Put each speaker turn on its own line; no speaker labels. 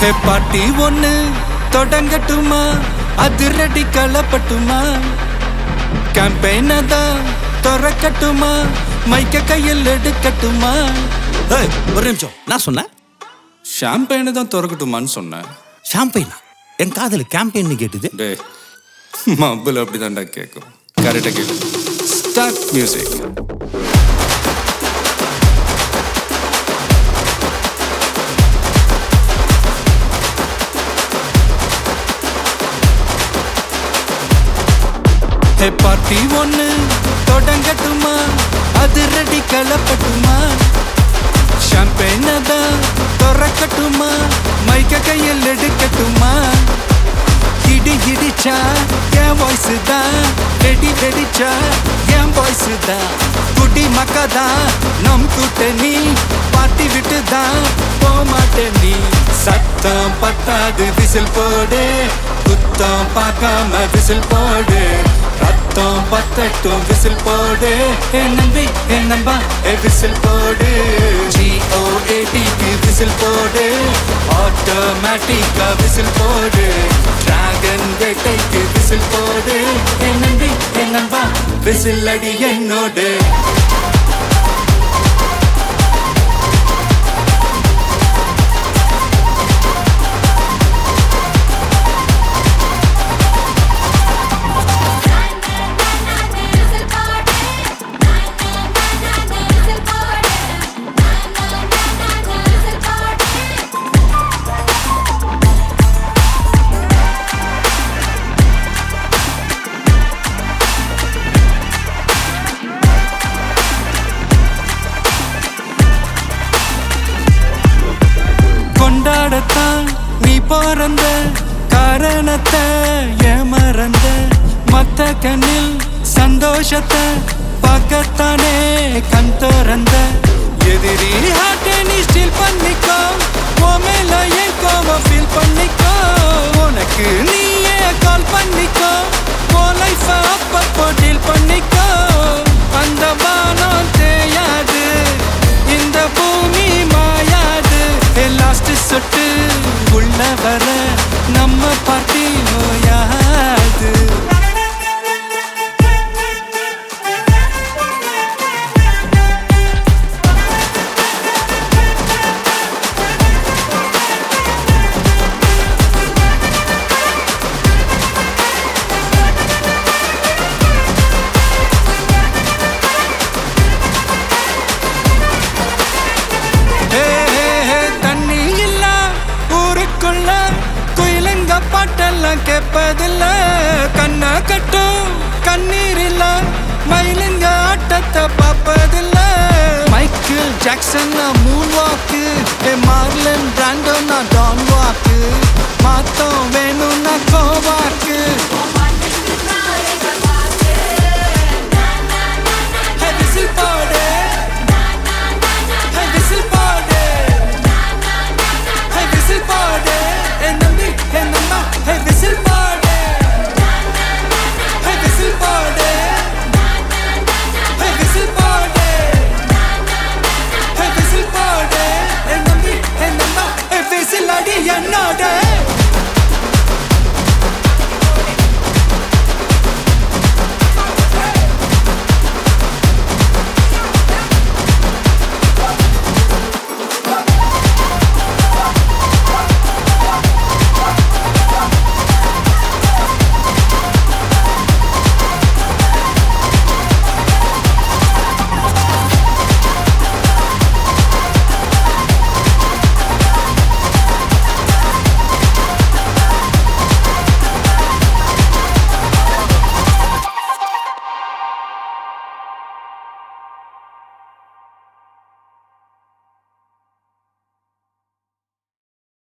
பாட்டி ஒண்ணு தொடங்கட்டுமா? அதிரடி கலப்பட்டுமா? கேம்பெயினை தான் திறக்கட்டுமா? மைக்க கையில் எடுக்கட்டுமா?
ஏய், ஒரு நிமிஷம். நான் சொன்னேன்?
ஷாம்பெயினை தான் திறக்கட்டுமான்னு சொன்னேன்.
ஷாம்பைனா என் காதல் கேம்பெயின் கேட்டுது.
டே மப்பிள் அப்படிதான்டா கேட்கும் கரெக்டாக கேளு. ஸ்டார்ட் மியூசிக் ஹே பார்ட்டி ஒன்று தொடங்கட்டுமா? அது ரெடி கலப்பட்டுமா ஷாம்பெயினை தான் திறக்கட்டுமா? மைக்க கையில் எடுக்கட்டுமா? இடி இடிச்சா என் வாய்ஸ் தான் வெடி வெடிச்சா என் வாய்ஸ் தான் குடி மக்கா தான் நம் கூட்டணி பார்ட்டி விட்டு தான் போமாட்டேன் நீ. சத்தம் பத்தாது விசில் போடு. குத்தம் பார்க்காம விசில் போடு. ரத்தம் பத்தட்டும் விசில் போடு. ஏ நம்பி ஏ நம்பா ஏ விசில் போடு. ஜிஓ ஜிஓஏடிக்கு விசில் போடு. ஆட்டோமேட்டிக்கா விசில் போடு. டிராகன் வேட்டைக்கு விசில் போடு. ஏ நம்பி ஏ நம்பா விசில் அடி என்னோடு. பிறந்த காரணத்தை ஏமறந்த மத்த கண்ணில் சந்தோஷத்தை பார்க்கத்தானே? உள்ள நம்ம பார்க்க எல்லாம் கேட்பதில்ல. கண்ணா கட்டும் கண்ணீர் இல்ல மயிலுங்க ஆட்டத்தை பார்ப்பதில்ல. மைக்கேல் ஜாக்சன் நான் மூன் வாக்கு ஏ மார்லன் பிராண்டோ நான் டான் வாக்கு மாத்தம் வேணும்னா கோவாக்கு.